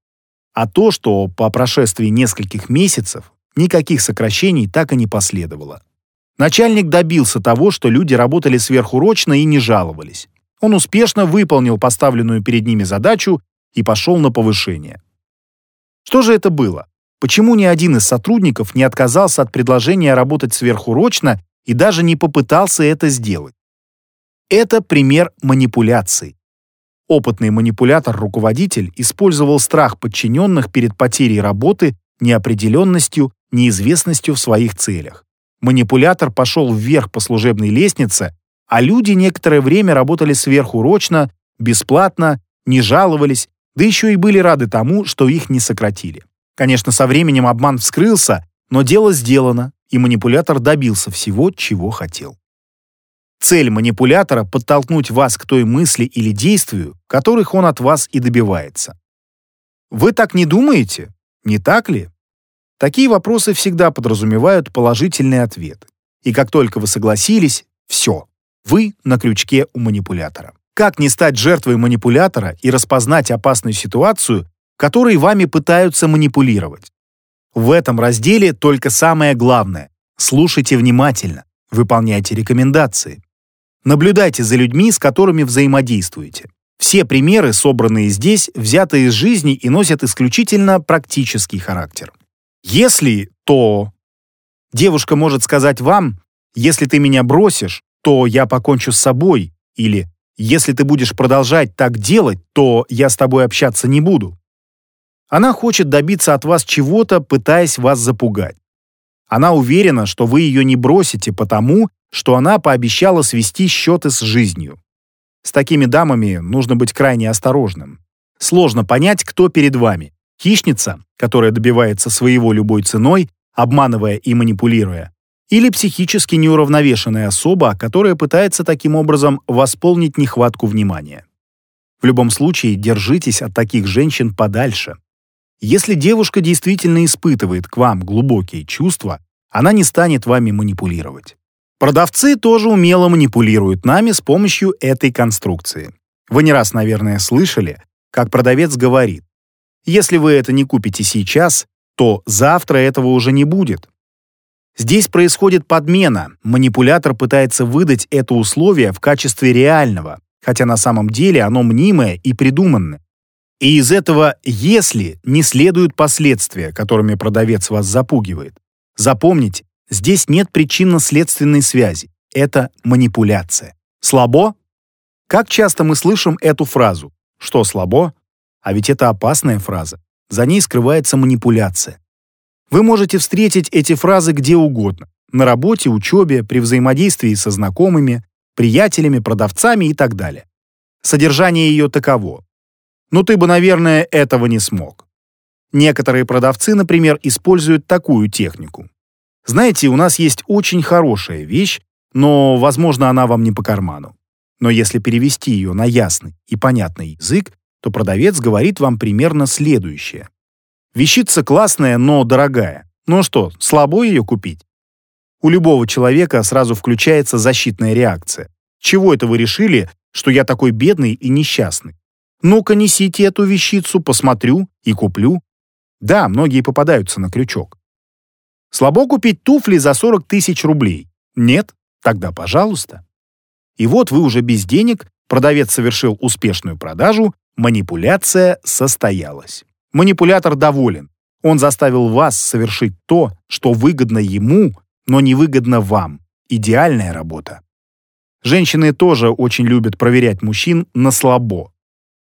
А то, что по прошествии нескольких месяцев Никаких сокращений так и не последовало. Начальник добился того, что люди работали сверхурочно и не жаловались. Он успешно выполнил поставленную перед ними задачу и пошел на повышение. Что же это было? Почему ни один из сотрудников не отказался от предложения работать сверхурочно и даже не попытался это сделать? Это пример манипуляции. Опытный манипулятор-руководитель использовал страх подчиненных перед потерей работы, неопределенностью неизвестностью в своих целях. Манипулятор пошел вверх по служебной лестнице, а люди некоторое время работали сверхурочно, бесплатно, не жаловались, да еще и были рады тому, что их не сократили. Конечно, со временем обман вскрылся, но дело сделано, и манипулятор добился всего, чего хотел. Цель манипулятора — подтолкнуть вас к той мысли или действию, которых он от вас и добивается. Вы так не думаете? Не так ли? Такие вопросы всегда подразумевают положительный ответ. И как только вы согласились, все, вы на крючке у манипулятора. Как не стать жертвой манипулятора и распознать опасную ситуацию, которой вами пытаются манипулировать? В этом разделе только самое главное. Слушайте внимательно, выполняйте рекомендации. Наблюдайте за людьми, с которыми взаимодействуете. Все примеры, собранные здесь, взяты из жизни и носят исключительно практический характер. Если, то... Девушка может сказать вам, если ты меня бросишь, то я покончу с собой, или если ты будешь продолжать так делать, то я с тобой общаться не буду. Она хочет добиться от вас чего-то, пытаясь вас запугать. Она уверена, что вы ее не бросите потому, что она пообещала свести счеты с жизнью. С такими дамами нужно быть крайне осторожным. Сложно понять, кто перед вами. Хищница, которая добивается своего любой ценой, обманывая и манипулируя, или психически неуравновешенная особа, которая пытается таким образом восполнить нехватку внимания. В любом случае, держитесь от таких женщин подальше. Если девушка действительно испытывает к вам глубокие чувства, она не станет вами манипулировать. Продавцы тоже умело манипулируют нами с помощью этой конструкции. Вы не раз, наверное, слышали, как продавец говорит, если вы это не купите сейчас, то завтра этого уже не будет. Здесь происходит подмена, манипулятор пытается выдать это условие в качестве реального, хотя на самом деле оно мнимое и придуманное. И из этого «если» не следуют последствия, которыми продавец вас запугивает. Запомните, здесь нет причинно-следственной связи. Это манипуляция. Слабо? Как часто мы слышим эту фразу? Что слабо? А ведь это опасная фраза. За ней скрывается манипуляция. Вы можете встретить эти фразы где угодно. На работе, учебе, при взаимодействии со знакомыми, приятелями, продавцами и так далее. Содержание ее таково. Ну ты бы, наверное, этого не смог. Некоторые продавцы, например, используют такую технику. Знаете, у нас есть очень хорошая вещь, но, возможно, она вам не по карману. Но если перевести ее на ясный и понятный язык, то продавец говорит вам примерно следующее. Вещица классная, но дорогая. Ну что, слабо ее купить? У любого человека сразу включается защитная реакция. Чего это вы решили, что я такой бедный и несчастный? Ну-ка несите эту вещицу, посмотрю и куплю. Да, многие попадаются на крючок. Слабо купить туфли за 40 тысяч рублей? Нет? Тогда пожалуйста. И вот вы уже без денег, продавец совершил успешную продажу, манипуляция состоялась. Манипулятор доволен. Он заставил вас совершить то, что выгодно ему, но не выгодно вам. Идеальная работа. Женщины тоже очень любят проверять мужчин на слабо.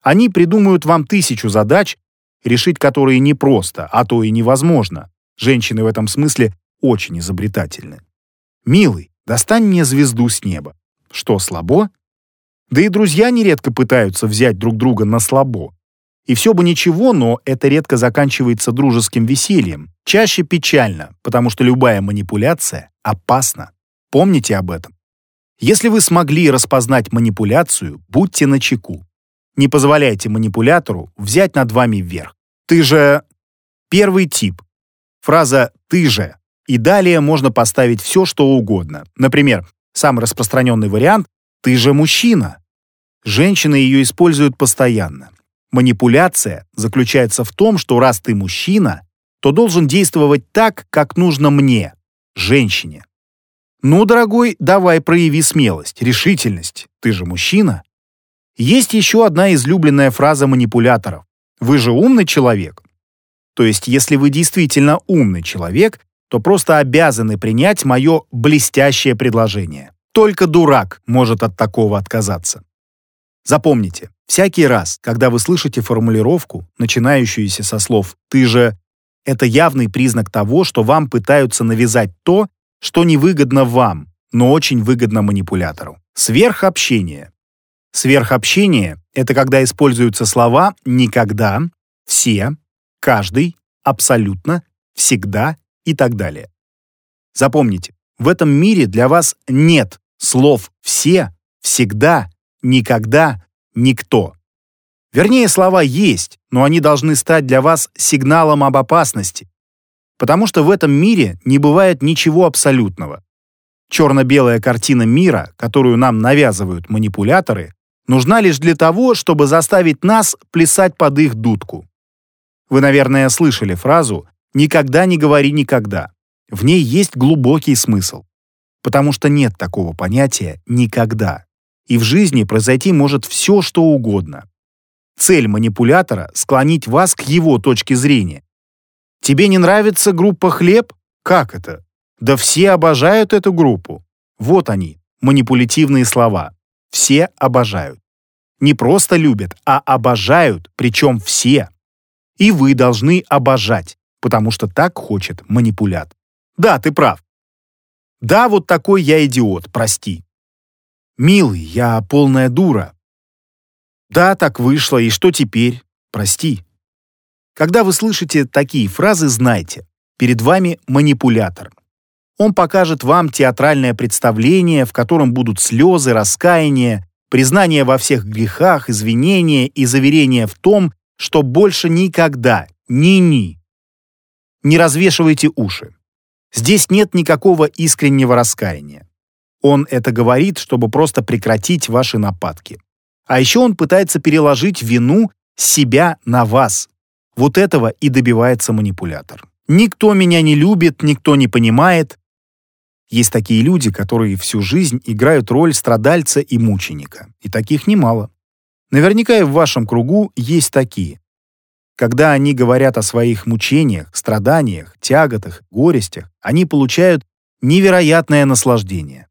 Они придумают вам тысячу задач, решить которые непросто, а то и невозможно. Женщины в этом смысле очень изобретательны. «Милый, достань мне звезду с неба». Что, слабо? Да и друзья нередко пытаются взять друг друга на слабо. И все бы ничего, но это редко заканчивается дружеским весельем. Чаще печально, потому что любая манипуляция опасна. Помните об этом. Если вы смогли распознать манипуляцию, будьте начеку. Не позволяйте манипулятору взять над вами вверх. Ты же... Первый тип. Фраза «ты же». И далее можно поставить все, что угодно. Например, самый распространенный вариант «ты же мужчина». Женщины ее используют постоянно. Манипуляция заключается в том, что раз ты мужчина, то должен действовать так, как нужно мне, женщине. Ну, дорогой, давай прояви смелость, решительность. Ты же мужчина. Есть еще одна излюбленная фраза манипуляторов. Вы же умный человек. То есть, если вы действительно умный человек, то просто обязаны принять мое блестящее предложение. Только дурак может от такого отказаться. Запомните, всякий раз, когда вы слышите формулировку, начинающуюся со слов «ты же», это явный признак того, что вам пытаются навязать то, что невыгодно вам, но очень выгодно манипулятору. Сверхобщение. Сверхобщение — это когда используются слова «никогда», «все», «каждый», «абсолютно», «всегда» и так далее. Запомните, в этом мире для вас нет слов «все», «всегда», «никогда», «никто». Вернее, слова есть, но они должны стать для вас сигналом об опасности. Потому что в этом мире не бывает ничего абсолютного. Черно-белая картина мира, которую нам навязывают манипуляторы, нужна лишь для того, чтобы заставить нас плясать под их дудку. Вы, наверное, слышали фразу «никогда не говори никогда». В ней есть глубокий смысл. Потому что нет такого понятия «никогда» и в жизни произойти может все, что угодно. Цель манипулятора — склонить вас к его точке зрения. Тебе не нравится группа «Хлеб»? Как это? Да все обожают эту группу. Вот они, манипулятивные слова. Все обожают. Не просто любят, а обожают, причем все. И вы должны обожать, потому что так хочет манипулят. Да, ты прав. Да, вот такой я идиот, прости. «Милый, я полная дура». «Да, так вышло, и что теперь? Прости». Когда вы слышите такие фразы, знайте, перед вами манипулятор. Он покажет вам театральное представление, в котором будут слезы, раскаяние, признание во всех грехах, извинения и заверение в том, что больше никогда, ни-ни. Не развешивайте уши. Здесь нет никакого искреннего раскаяния. Он это говорит, чтобы просто прекратить ваши нападки. А еще он пытается переложить вину себя на вас. Вот этого и добивается манипулятор. Никто меня не любит, никто не понимает. Есть такие люди, которые всю жизнь играют роль страдальца и мученика. И таких немало. Наверняка и в вашем кругу есть такие. Когда они говорят о своих мучениях, страданиях, тяготах, горестях, они получают невероятное наслаждение.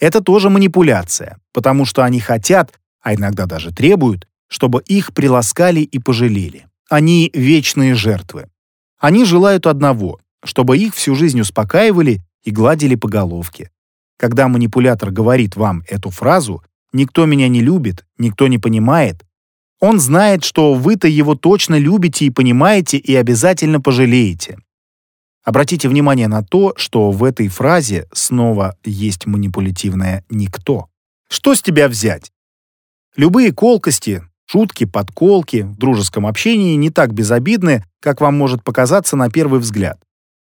Это тоже манипуляция, потому что они хотят, а иногда даже требуют, чтобы их приласкали и пожалели. Они вечные жертвы. Они желают одного, чтобы их всю жизнь успокаивали и гладили по головке. Когда манипулятор говорит вам эту фразу «никто меня не любит, никто не понимает», он знает, что вы-то его точно любите и понимаете и обязательно пожалеете. Обратите внимание на то, что в этой фразе снова есть манипулятивное «никто». Что с тебя взять? Любые колкости, шутки, подколки в дружеском общении не так безобидны, как вам может показаться на первый взгляд.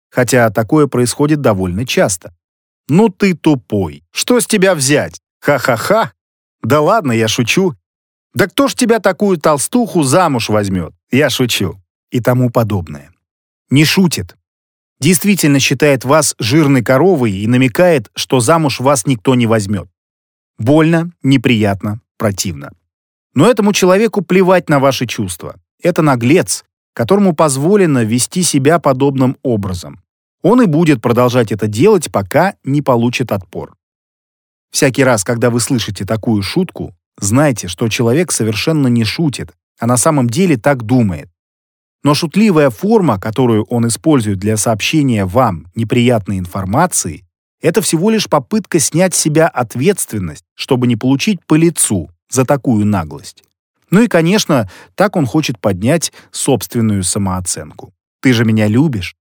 Хотя такое происходит довольно часто. «Ну ты тупой! Что с тебя взять? Ха-ха-ха! Да ладно, я шучу. «Да кто ж тебя такую толстуху замуж возьмет?» «Я шучу» и тому подобное. Не шутит. Действительно считает вас жирной коровой и намекает, что замуж вас никто не возьмет. Больно, неприятно, противно. Но этому человеку плевать на ваши чувства. Это наглец, которому позволено вести себя подобным образом. Он и будет продолжать это делать, пока не получит отпор. Всякий раз, когда вы слышите такую шутку, Знайте, что человек совершенно не шутит, а на самом деле так думает. Но шутливая форма, которую он использует для сообщения вам неприятной информации, это всего лишь попытка снять с себя ответственность, чтобы не получить по лицу за такую наглость. Ну и, конечно, так он хочет поднять собственную самооценку. «Ты же меня любишь?»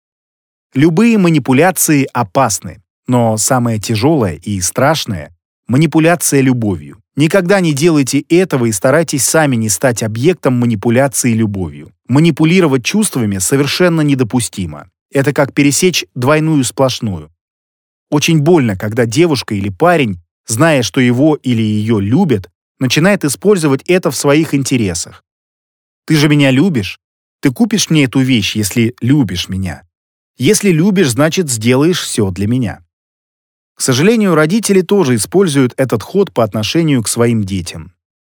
Любые манипуляции опасны, но самое тяжелое и страшное — манипуляция любовью. Никогда не делайте этого и старайтесь сами не стать объектом манипуляции любовью. Манипулировать чувствами совершенно недопустимо. Это как пересечь двойную сплошную. Очень больно, когда девушка или парень, зная, что его или ее любят, начинает использовать это в своих интересах. «Ты же меня любишь? Ты купишь мне эту вещь, если любишь меня. Если любишь, значит, сделаешь все для меня». К сожалению, родители тоже используют этот ход по отношению к своим детям.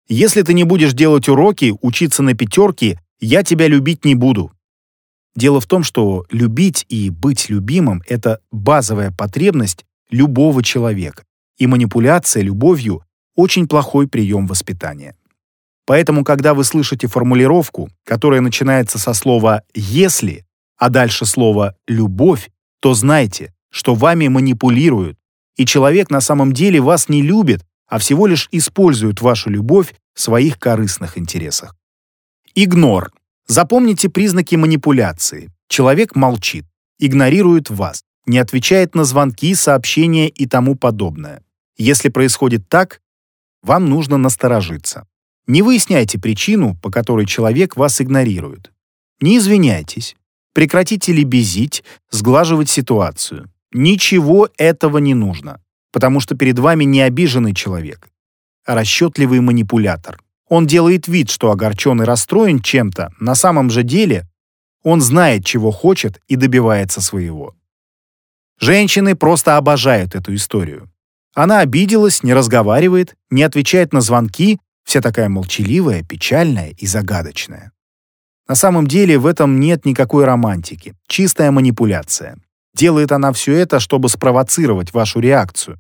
Если ты не будешь делать уроки, учиться на пятерке, я тебя любить не буду. Дело в том, что любить и быть любимым — это базовая потребность любого человека, и манипуляция любовью — очень плохой прием воспитания. Поэтому, когда вы слышите формулировку, которая начинается со слова «если», а дальше слово «любовь», то знайте, что вами манипулируют, и человек на самом деле вас не любит, а всего лишь использует вашу любовь в своих корыстных интересах. Игнор. Запомните признаки манипуляции. Человек молчит, игнорирует вас, не отвечает на звонки, сообщения и тому подобное. Если происходит так, вам нужно насторожиться. Не выясняйте причину, по которой человек вас игнорирует. Не извиняйтесь. Прекратите лебезить, сглаживать ситуацию. Ничего этого не нужно, потому что перед вами не обиженный человек, а расчетливый манипулятор. Он делает вид, что огорчен и расстроен чем-то, на самом же деле он знает, чего хочет и добивается своего. Женщины просто обожают эту историю. Она обиделась, не разговаривает, не отвечает на звонки, вся такая молчаливая, печальная и загадочная. На самом деле в этом нет никакой романтики, чистая манипуляция. Делает она все это, чтобы спровоцировать вашу реакцию.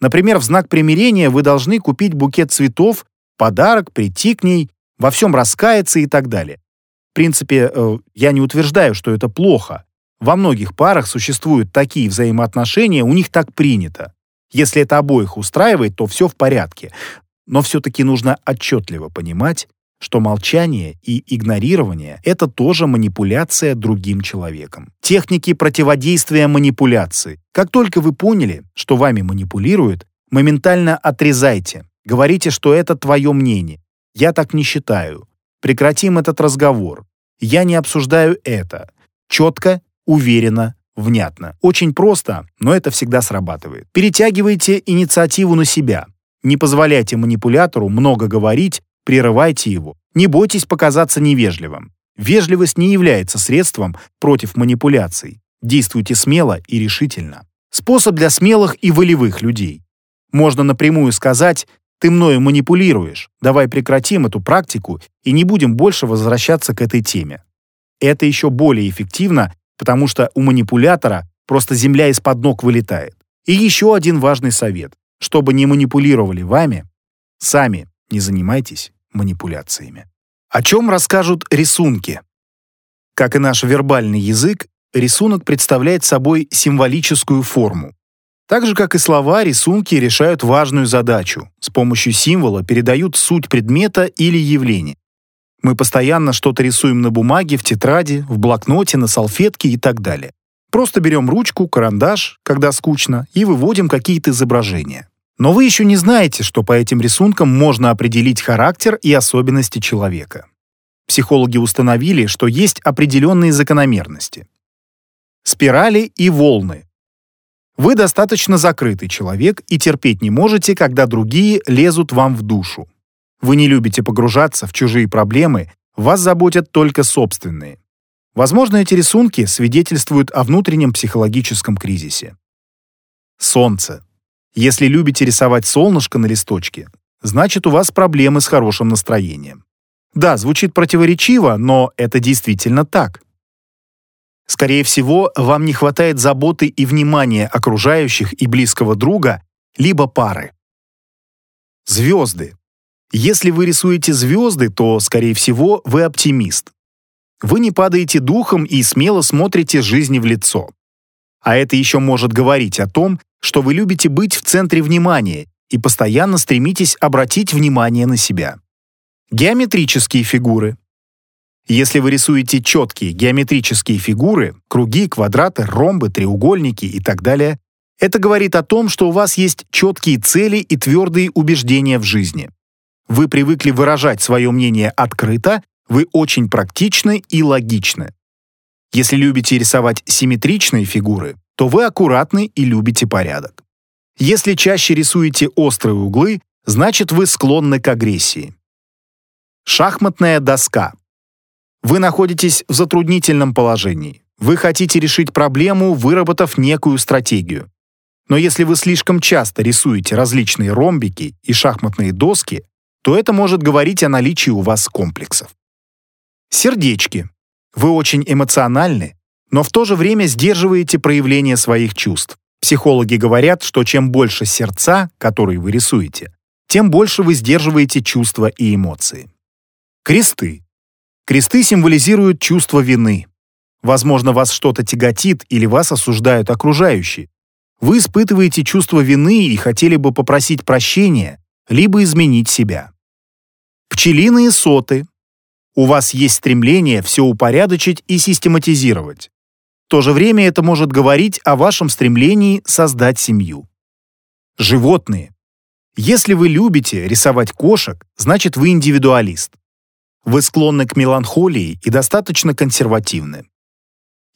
Например, в знак примирения вы должны купить букет цветов, подарок, прийти к ней, во всем раскаяться и так далее. В принципе, э, я не утверждаю, что это плохо. Во многих парах существуют такие взаимоотношения, у них так принято. Если это обоих устраивает, то все в порядке. Но все-таки нужно отчетливо понимать, что молчание и игнорирование — это тоже манипуляция другим человеком. Техники противодействия манипуляции. Как только вы поняли, что вами манипулируют, моментально отрезайте. Говорите, что это твое мнение. Я так не считаю. Прекратим этот разговор. Я не обсуждаю это. Четко, уверенно, Внятно. Очень просто, но это всегда срабатывает. Перетягивайте инициативу на себя. Не позволяйте манипулятору много говорить, прерывайте его. Не бойтесь показаться невежливым. Вежливость не является средством против манипуляций. Действуйте смело и решительно. Способ для смелых и волевых людей. Можно напрямую сказать «ты мною манипулируешь, давай прекратим эту практику и не будем больше возвращаться к этой теме». Это еще более эффективно, потому что у манипулятора просто земля из-под ног вылетает. И еще один важный совет. Чтобы не манипулировали вами, сами не занимайтесь манипуляциями. О чем расскажут рисунки? Как и наш вербальный язык, рисунок представляет собой символическую форму. Так же, как и слова, рисунки решают важную задачу. С помощью символа передают суть предмета или явления. Мы постоянно что-то рисуем на бумаге, в тетради, в блокноте, на салфетке и так далее. Просто берем ручку, карандаш, когда скучно, и выводим какие-то изображения. Но вы еще не знаете, что по этим рисункам можно определить характер и особенности человека. Психологи установили, что есть определенные закономерности. Спирали и волны. Вы достаточно закрытый человек и терпеть не можете, когда другие лезут вам в душу. Вы не любите погружаться в чужие проблемы, вас заботят только собственные. Возможно, эти рисунки свидетельствуют о внутреннем психологическом кризисе. Солнце. Если любите рисовать солнышко на листочке, значит у вас проблемы с хорошим настроением. Да, звучит противоречиво, но это действительно так. Скорее всего, вам не хватает заботы и внимания окружающих и близкого друга, либо пары. Звезды. Если вы рисуете звезды, то, скорее всего, вы оптимист. Вы не падаете духом и смело смотрите жизни в лицо. А это еще может говорить о том, что вы любите быть в центре внимания и постоянно стремитесь обратить внимание на себя. Геометрические фигуры. Если вы рисуете четкие геометрические фигуры, круги, квадраты, ромбы, треугольники и так далее, это говорит о том, что у вас есть четкие цели и твердые убеждения в жизни. Вы привыкли выражать свое мнение открыто, вы очень практичны и логичны. Если любите рисовать симметричные фигуры, то вы аккуратны и любите порядок. Если чаще рисуете острые углы, значит вы склонны к агрессии. Шахматная доска. Вы находитесь в затруднительном положении. Вы хотите решить проблему, выработав некую стратегию. Но если вы слишком часто рисуете различные ромбики и шахматные доски, то это может говорить о наличии у вас комплексов. Сердечки. Вы очень эмоциональны, но в то же время сдерживаете проявление своих чувств. Психологи говорят, что чем больше сердца, которые вы рисуете, тем больше вы сдерживаете чувства и эмоции. Кресты. Кресты символизируют чувство вины. Возможно, вас что-то тяготит или вас осуждают окружающие. Вы испытываете чувство вины и хотели бы попросить прощения, либо изменить себя. Пчелиные соты. У вас есть стремление все упорядочить и систематизировать. В то же время это может говорить о вашем стремлении создать семью. Животные. Если вы любите рисовать кошек, значит вы индивидуалист. Вы склонны к меланхолии и достаточно консервативны.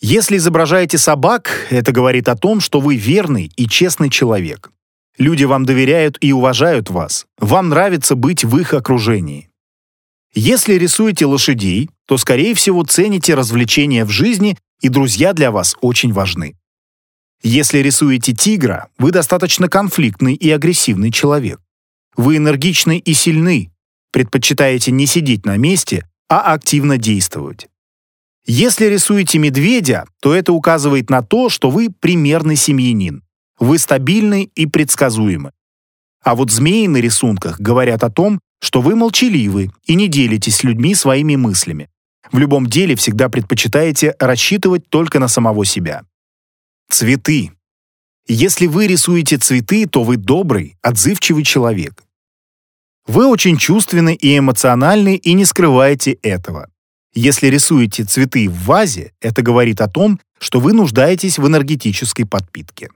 Если изображаете собак, это говорит о том, что вы верный и честный человек. Люди вам доверяют и уважают вас. Вам нравится быть в их окружении. Если рисуете лошадей, то, скорее всего, цените развлечения в жизни, и друзья для вас очень важны. Если рисуете тигра, вы достаточно конфликтный и агрессивный человек. Вы энергичны и сильны, предпочитаете не сидеть на месте, а активно действовать. Если рисуете медведя, то это указывает на то, что вы примерный семьянин. Вы стабильны и предсказуемы. А вот змеи на рисунках говорят о том, что вы молчаливы и не делитесь с людьми своими мыслями. В любом деле всегда предпочитаете рассчитывать только на самого себя. Цветы. Если вы рисуете цветы, то вы добрый, отзывчивый человек. Вы очень чувственны и эмоциональны и не скрываете этого. Если рисуете цветы в вазе, это говорит о том, что вы нуждаетесь в энергетической подпитке.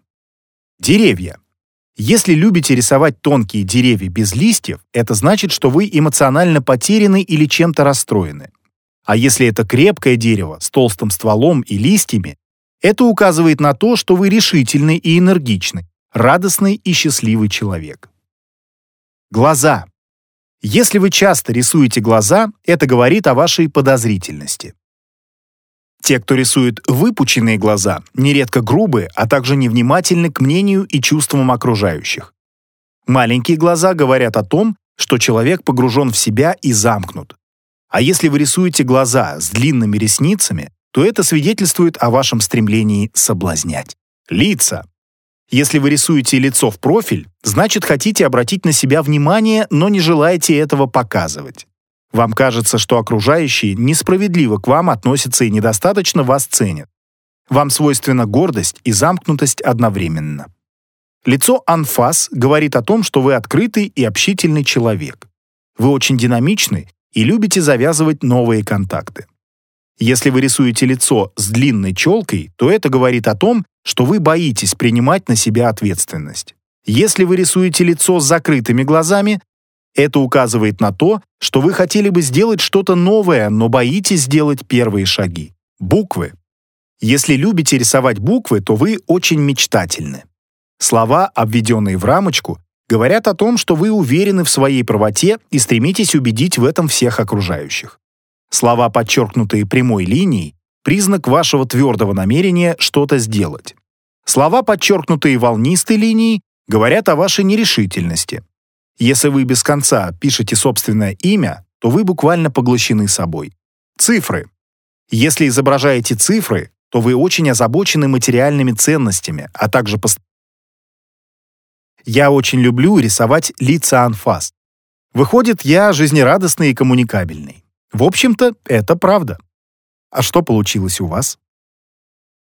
Деревья. Если любите рисовать тонкие деревья без листьев, это значит, что вы эмоционально потеряны или чем-то расстроены. А если это крепкое дерево с толстым стволом и листьями, Это указывает на то, что вы решительный и энергичный, радостный и счастливый человек. Глаза. Если вы часто рисуете глаза, это говорит о вашей подозрительности. Те, кто рисует выпученные глаза, нередко грубы, а также невнимательны к мнению и чувствам окружающих. Маленькие глаза говорят о том, что человек погружен в себя и замкнут. А если вы рисуете глаза с длинными ресницами, то это свидетельствует о вашем стремлении соблазнять. Лица. Если вы рисуете лицо в профиль, значит хотите обратить на себя внимание, но не желаете этого показывать. Вам кажется, что окружающие несправедливо к вам относятся и недостаточно вас ценят. Вам свойственна гордость и замкнутость одновременно. Лицо анфас говорит о том, что вы открытый и общительный человек. Вы очень динамичны и любите завязывать новые контакты. Если вы рисуете лицо с длинной челкой, то это говорит о том, что вы боитесь принимать на себя ответственность. Если вы рисуете лицо с закрытыми глазами, это указывает на то, что вы хотели бы сделать что-то новое, но боитесь сделать первые шаги. Буквы. Если любите рисовать буквы, то вы очень мечтательны. Слова, обведенные в рамочку, говорят о том, что вы уверены в своей правоте и стремитесь убедить в этом всех окружающих. Слова, подчеркнутые прямой линией, признак вашего твердого намерения что-то сделать. Слова, подчеркнутые волнистой линией, говорят о вашей нерешительности. Если вы без конца пишете собственное имя, то вы буквально поглощены собой. Цифры. Если изображаете цифры, то вы очень озабочены материальными ценностями, а также пост... Я очень люблю рисовать лица анфас. Выходит, я жизнерадостный и коммуникабельный. В общем-то, это правда. А что получилось у вас?